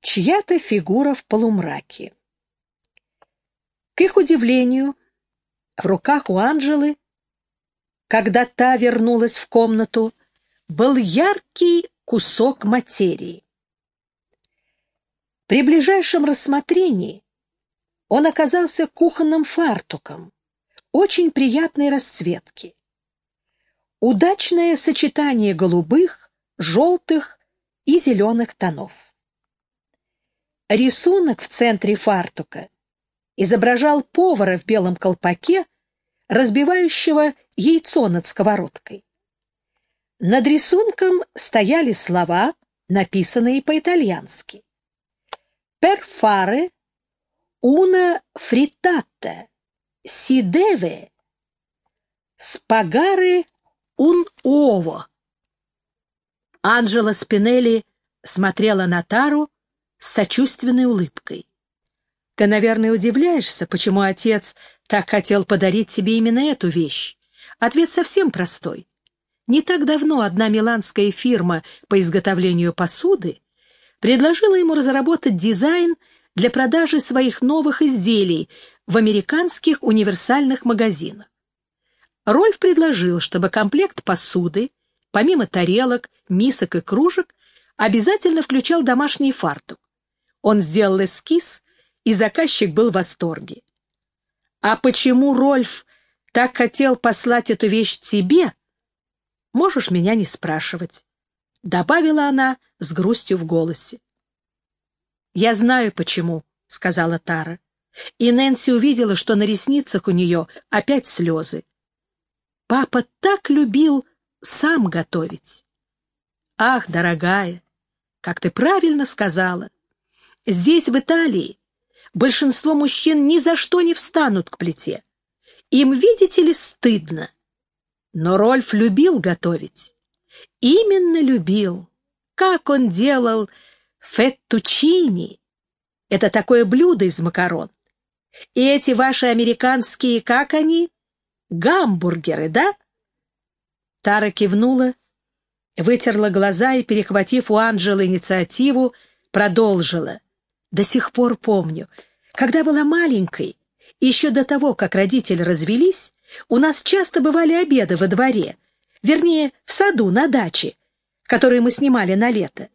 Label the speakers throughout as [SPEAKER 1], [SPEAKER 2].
[SPEAKER 1] чья-то фигура в полумраке. К их удивлению, в руках у Анжелы, когда та вернулась в комнату, был яркий кусок материи. При ближайшем рассмотрении он оказался кухонным фартуком, очень приятной расцветки. Удачное сочетание голубых, желтых и зеленых тонов. Рисунок в центре фартука изображал повара в белом колпаке, разбивающего яйцо над сковородкой. Над рисунком стояли слова, написанные по-итальянски. «Per fare una frittata si deve spagare un uovo». Анджела Спинелли смотрела на Тару с сочувственной улыбкой. «Ты, наверное, удивляешься, почему отец так хотел подарить тебе именно эту вещь. Ответ совсем простой. Не так давно одна миланская фирма по изготовлению посуды предложила ему разработать дизайн для продажи своих новых изделий в американских универсальных магазинах. Рольф предложил, чтобы комплект посуды помимо тарелок, мисок и кружек, обязательно включал домашний фартук. Он сделал эскиз, и заказчик был в восторге. А почему Рольф так хотел послать эту вещь тебе, можешь меня не спрашивать, — добавила она с грустью в голосе. — Я знаю, почему, — сказала Тара. И Нэнси увидела, что на ресницах у нее опять слезы. Папа так любил сам готовить. Ах, дорогая, как ты правильно сказала, здесь, в Италии, большинство мужчин ни за что не встанут к плите. Им, видите ли, стыдно. Но Рольф любил готовить. Именно любил. Как он делал феттучини. Это такое блюдо из макарон. И эти ваши американские, как они? Гамбургеры, да? Тара кивнула, вытерла глаза и, перехватив у Анжелы инициативу, продолжила. «До сих пор помню, когда была маленькой, еще до того, как родители развелись, у нас часто бывали обеды во дворе, вернее, в саду на даче, который мы снимали на лето.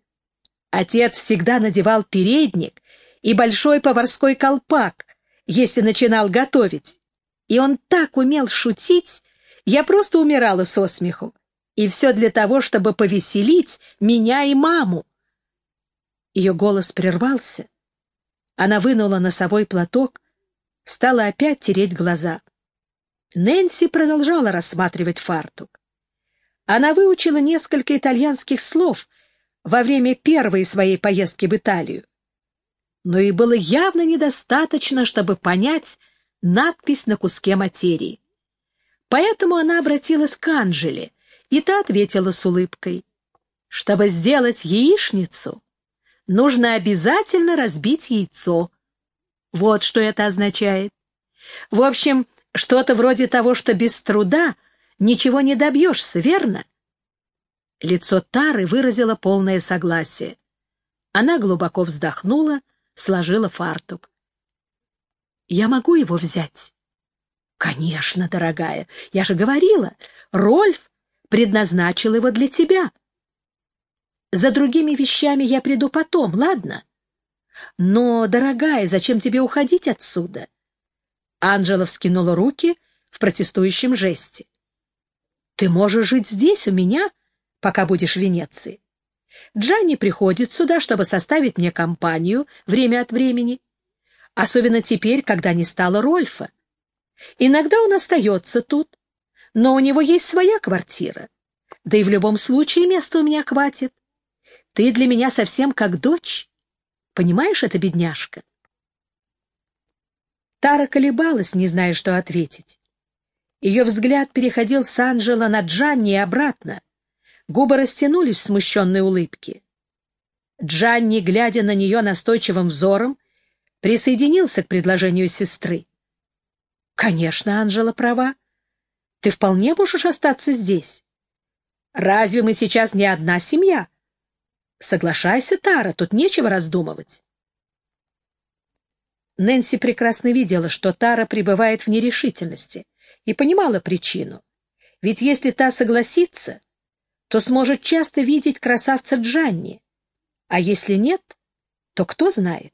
[SPEAKER 1] Отец всегда надевал передник и большой поварской колпак, если начинал готовить. И он так умел шутить, я просто умирала со смеху. И все для того, чтобы повеселить меня и маму. Ее голос прервался. Она вынула носовой платок, стала опять тереть глаза. Нэнси продолжала рассматривать фартук. Она выучила несколько итальянских слов во время первой своей поездки в Италию. Но и было явно недостаточно, чтобы понять надпись на куске материи. Поэтому она обратилась к Анжеле, и та ответила с улыбкой. «Чтобы сделать яичницу, нужно обязательно разбить яйцо. Вот что это означает. В общем, что-то вроде того, что без труда ничего не добьешься, верно?» Лицо Тары выразило полное согласие. Она глубоко вздохнула, сложила фартук. «Я могу его взять?» «Конечно, дорогая, я же говорила, Рольф предназначил его для тебя. За другими вещами я приду потом, ладно? Но, дорогая, зачем тебе уходить отсюда?» Анжела вскинула руки в протестующем жесте. «Ты можешь жить здесь, у меня, пока будешь в Венеции. Джанни приходит сюда, чтобы составить мне компанию время от времени, особенно теперь, когда не стало Рольфа. Иногда он остается тут, но у него есть своя квартира. Да и в любом случае места у меня хватит. Ты для меня совсем как дочь. Понимаешь это, бедняжка?» Тара колебалась, не зная, что ответить. Ее взгляд переходил с Анджела на Джанни и обратно. Губы растянулись в смущенной улыбке. Джанни, глядя на нее настойчивым взором, присоединился к предложению сестры. Конечно, Анжела права. Ты вполне можешь остаться здесь. Разве мы сейчас не одна семья? Соглашайся, Тара, тут нечего раздумывать. Нэнси прекрасно видела, что Тара пребывает в нерешительности, и понимала причину. Ведь если та согласится, то сможет часто видеть красавца Джанни, а если нет, то кто знает.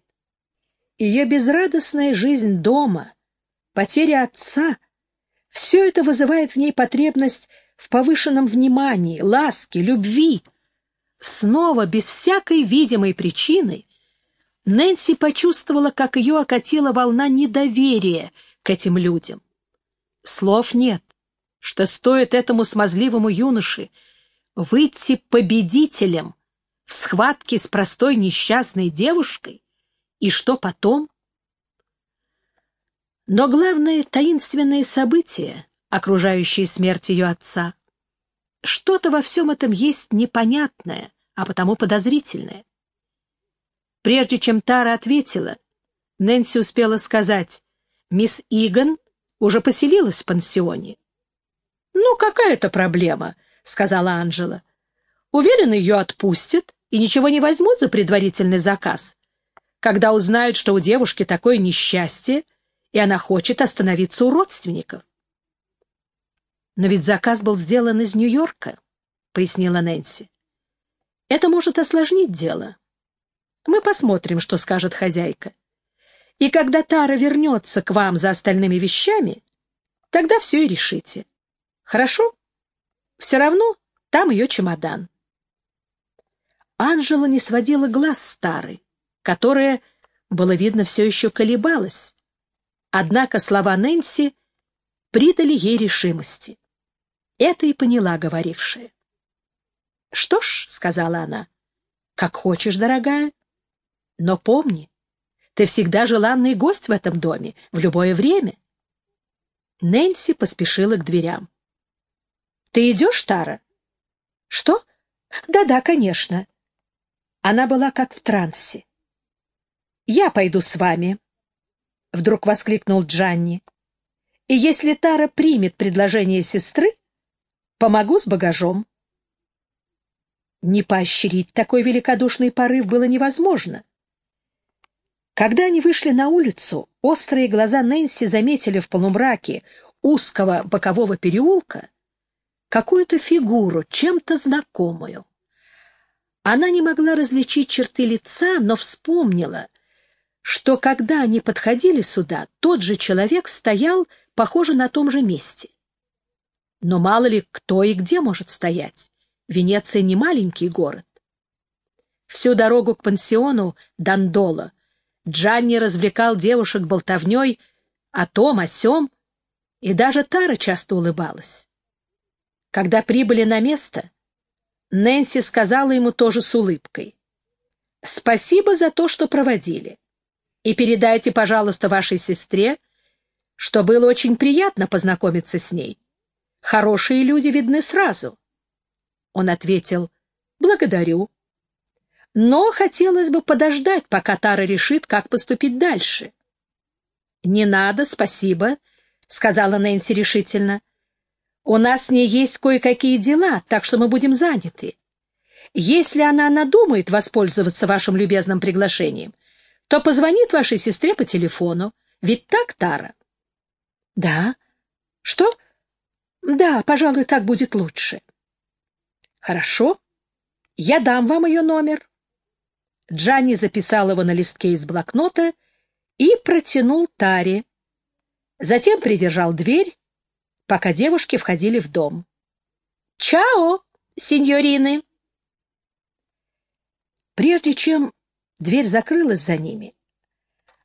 [SPEAKER 1] Ее безрадостная жизнь дома, потеря отца — все это вызывает в ней потребность в повышенном внимании, ласке, любви. Снова, без всякой видимой причины, Нэнси почувствовала, как ее окатила волна недоверия к этим людям. Слов нет, что стоит этому смазливому юноше выйти победителем в схватке с простой несчастной девушкой, и что потом? Но главное — таинственные события, окружающие смерть ее отца. Что-то во всем этом есть непонятное, а потому подозрительное. Прежде чем Тара ответила, Нэнси успела сказать, «Мисс Иган уже поселилась в пансионе». «Ну, какая это проблема?» — сказала Анжела. «Уверен, ее отпустят и ничего не возьмут за предварительный заказ, когда узнают, что у девушки такое несчастье, и она хочет остановиться у родственников». «Но ведь заказ был сделан из Нью-Йорка», — пояснила Нэнси. «Это может осложнить дело. Мы посмотрим, что скажет хозяйка. И когда Тара вернется к вам за остальными вещами, тогда все и решите. Хорошо? Все равно там ее чемодан. Анжела не сводила глаз с Тары, которая, было видно, все еще колебалась. Однако слова Нэнси придали ей решимости. Это и поняла говорившая. «Что ж», — сказала она, — «как хочешь, дорогая. Но помни, ты всегда желанный гость в этом доме, в любое время». Нэнси поспешила к дверям. «Ты идешь, Тара?» «Что? Да-да, конечно». Она была как в трансе. «Я пойду с вами», — вдруг воскликнул Джанни. «И если Тара примет предложение сестры, помогу с багажом». Не поощрить такой великодушный порыв было невозможно. Когда они вышли на улицу, острые глаза Нэнси заметили в полумраке узкого бокового переулка какую-то фигуру, чем-то знакомую. Она не могла различить черты лица, но вспомнила, что когда они подходили сюда, тот же человек стоял, похоже, на том же месте. Но мало ли кто и где может стоять. Венеция не маленький город. Всю дорогу к пансиону Дандола Джанни развлекал девушек болтовней о том, о сём, и даже Тара часто улыбалась. Когда прибыли на место, Нэнси сказала ему тоже с улыбкой. «Спасибо за то, что проводили. И передайте, пожалуйста, вашей сестре, что было очень приятно познакомиться с ней. Хорошие люди видны сразу». Он ответил, «Благодарю, но хотелось бы подождать, пока Тара решит, как поступить дальше. «Не надо, спасибо», — сказала Нэнси решительно. «У нас с ней есть кое-какие дела, так что мы будем заняты. Если она надумает воспользоваться вашим любезным приглашением, то позвонит вашей сестре по телефону. Ведь так, Тара?» «Да. Что?» «Да, пожалуй, так будет лучше». «Хорошо. Я дам вам ее номер. Джанни записал его на листке из блокнота и протянул Таре. Затем придержал дверь, пока девушки входили в дом. «Чао, сеньорины!» Прежде чем дверь закрылась за ними,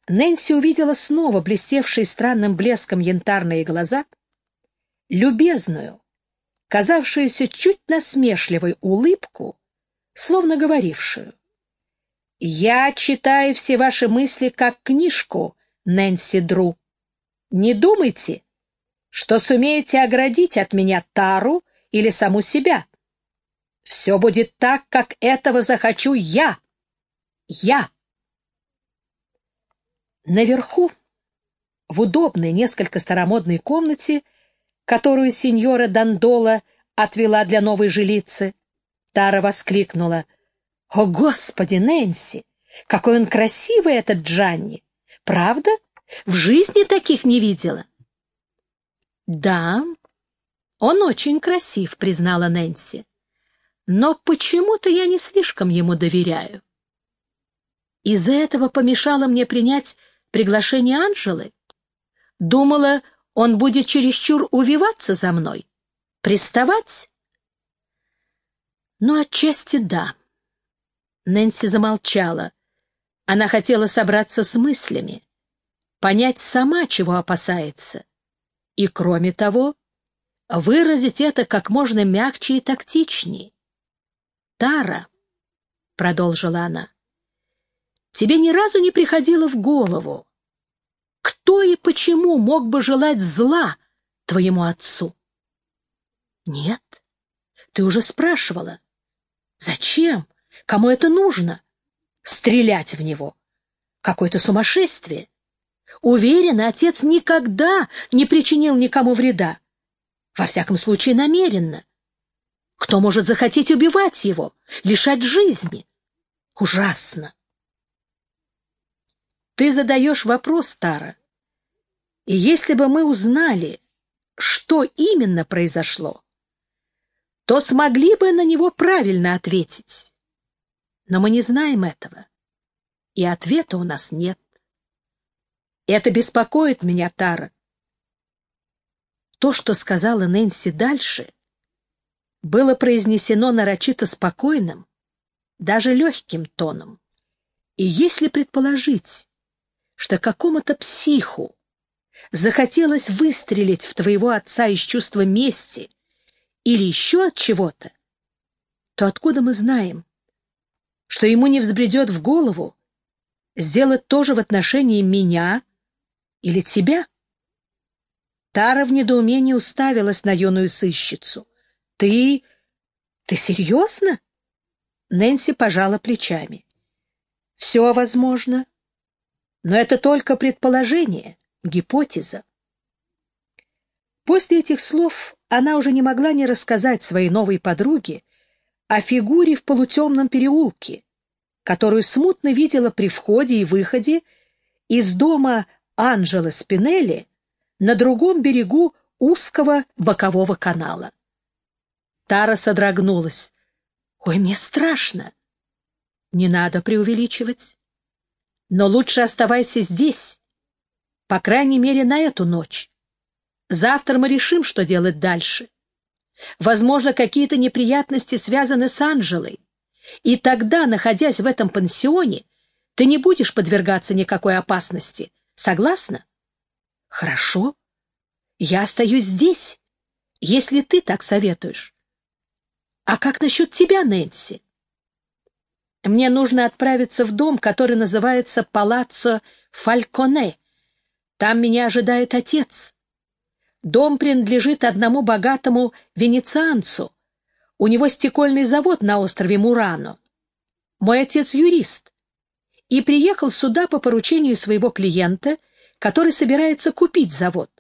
[SPEAKER 1] Нэнси увидела снова блестевшие странным блеском янтарные глаза, любезную, казавшуюся чуть насмешливой улыбку, словно говорившую я читаю все ваши мысли как книжку, Нэнси Дру. Не думайте, что сумеете оградить от меня Тару или саму себя. Все будет так, как этого захочу я. Я. Наверху, в удобной, несколько старомодной комнате, которую сеньора Дандола отвела для новой жилицы, Тара воскликнула — О, Господи, Нэнси! Какой он красивый, этот Джанни! Правда? В жизни таких не видела. Да, он очень красив, признала Нэнси. Но почему-то я не слишком ему доверяю. Из-за этого помешало мне принять приглашение Анжелы. Думала, он будет чересчур увиваться за мной, приставать. Ну, отчасти да. Нэнси замолчала. Она хотела собраться с мыслями, понять сама, чего опасается. И, кроме того, выразить это как можно мягче и тактичнее. «Тара», — продолжила она, — «тебе ни разу не приходило в голову, кто и почему мог бы желать зла твоему отцу?» «Нет, ты уже спрашивала. Зачем? Кому это нужно? Стрелять в него? Какое-то сумасшествие. Уверена, отец никогда не причинил никому вреда. Во всяком случае, намеренно. Кто может захотеть убивать его, лишать жизни? Ужасно. Ты задаешь вопрос, Тара. И если бы мы узнали, что именно произошло, то смогли бы на него правильно ответить. Но мы не знаем этого, и ответа у нас нет. Это беспокоит меня, Тара. То, что сказала Нэнси дальше, было произнесено нарочито спокойным, даже легким тоном. И если предположить, что какому-то психу захотелось выстрелить в твоего отца из чувства мести или еще от чего-то, то откуда мы знаем, что ему не взбредет в голову сделать то же в отношении меня или тебя? Тара в недоумении уставилась на юную сыщицу. «Ты... ты серьезно?» Нэнси пожала плечами. «Все возможно, но это только предположение, гипотеза». После этих слов она уже не могла не рассказать своей новой подруге о фигуре в полутемном переулке, которую смутно видела при входе и выходе из дома Анжелы Спинелли на другом берегу узкого бокового канала. Тара содрогнулась. «Ой, мне страшно!» «Не надо преувеличивать. Но лучше оставайся здесь, по крайней мере, на эту ночь. Завтра мы решим, что делать дальше. Возможно, какие-то неприятности связаны с Анжелой. И тогда, находясь в этом пансионе, ты не будешь подвергаться никакой опасности. Согласна? Хорошо. Я остаюсь здесь, если ты так советуешь. А как насчет тебя, Нэнси? Мне нужно отправиться в дом, который называется Палаццо Фальконе. Там меня ожидает отец. Дом принадлежит одному богатому венецианцу. У него стекольный завод на острове Мурано. Мой отец юрист и приехал сюда по поручению своего клиента, который собирается купить завод.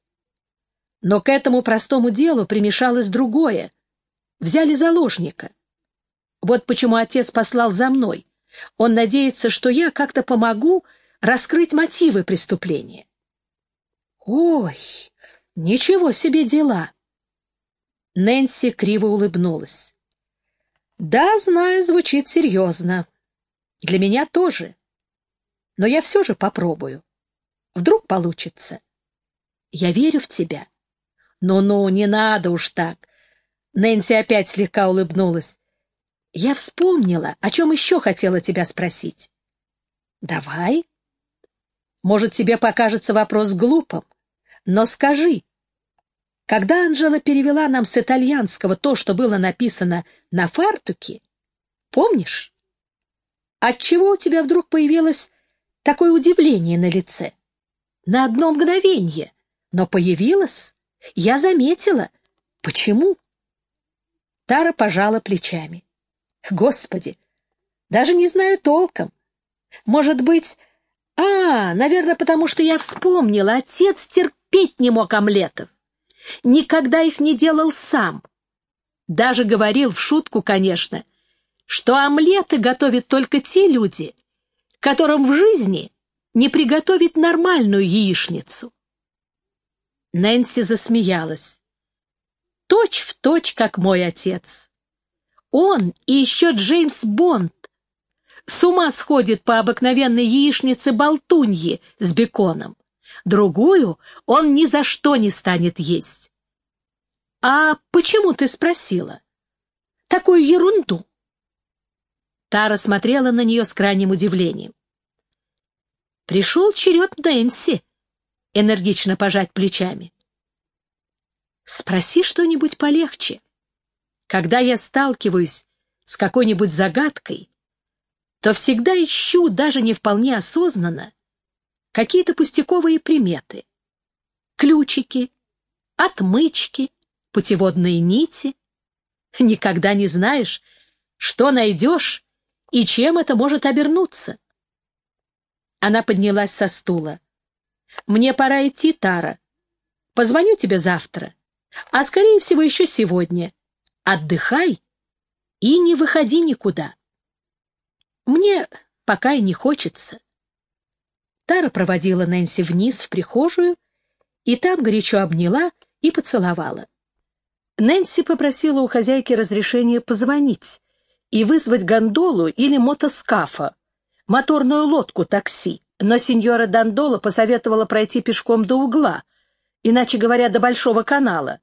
[SPEAKER 1] Но к этому простому делу примешалось другое взяли заложника. Вот почему отец послал за мной. Он надеется, что я как-то помогу раскрыть мотивы преступления. Ой, ничего себе дела! Нэнси криво улыбнулась. Да, знаю, звучит серьезно. Для меня тоже. Но я все же попробую. Вдруг получится. Я верю в тебя. Ну-ну, не надо уж так. Нэнси опять слегка улыбнулась. «Я вспомнила, о чем еще хотела тебя спросить». «Давай». «Может, тебе покажется вопрос глупым, но скажи, когда Анжела перевела нам с итальянского то, что было написано на фартуке, помнишь? Отчего у тебя вдруг появилось такое удивление на лице? На одно мгновение, но появилось. Я заметила. Почему?» Тара пожала плечами. Господи, даже не знаю толком. Может быть... А, наверное, потому что я вспомнила, отец терпеть не мог омлетов. Никогда их не делал сам. Даже говорил в шутку, конечно, что омлеты готовят только те люди, которым в жизни не приготовить нормальную яичницу. Нэнси засмеялась. Точь в точь, как мой отец. Он и еще Джеймс Бонд с ума сходит по обыкновенной яичнице болтуньи с беконом. Другую он ни за что не станет есть. «А почему ты спросила?» «Такую ерунду!» Тара смотрела на нее с крайним удивлением. «Пришел черед Нэнси», — энергично пожать плечами. «Спроси что-нибудь полегче. Когда я сталкиваюсь с какой-нибудь загадкой, то всегда ищу, даже не вполне осознанно, какие-то пустяковые приметы. Ключики, отмычки, путеводные нити. Никогда не знаешь, что найдешь и чем это может обернуться. Она поднялась со стула. «Мне пора идти, Тара. Позвоню тебе завтра, а, скорее всего, еще сегодня. Отдыхай и не выходи никуда». Мне пока и не хочется. Тара проводила Нэнси вниз в прихожую и там горячо обняла и поцеловала. Нэнси попросила у хозяйки разрешения позвонить и вызвать гондолу или мотоскафа, моторную лодку такси, но сеньора Дандола посоветовала пройти пешком до угла, иначе говоря, до Большого канала,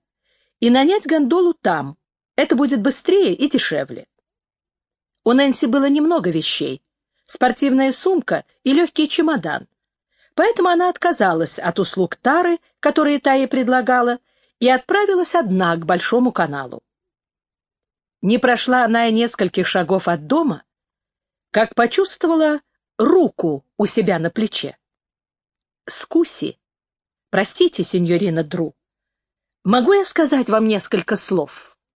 [SPEAKER 1] и нанять гондолу там. Это будет быстрее и дешевле. У Нэнси было немного вещей. Спортивная сумка и легкий чемодан. Поэтому она отказалась от услуг Тары, которые та ей предлагала, и отправилась одна к Большому каналу. Не прошла она и нескольких шагов от дома, как почувствовала руку у себя на плече. «Скуси, простите, сеньорина Дру, могу я сказать вам несколько слов?»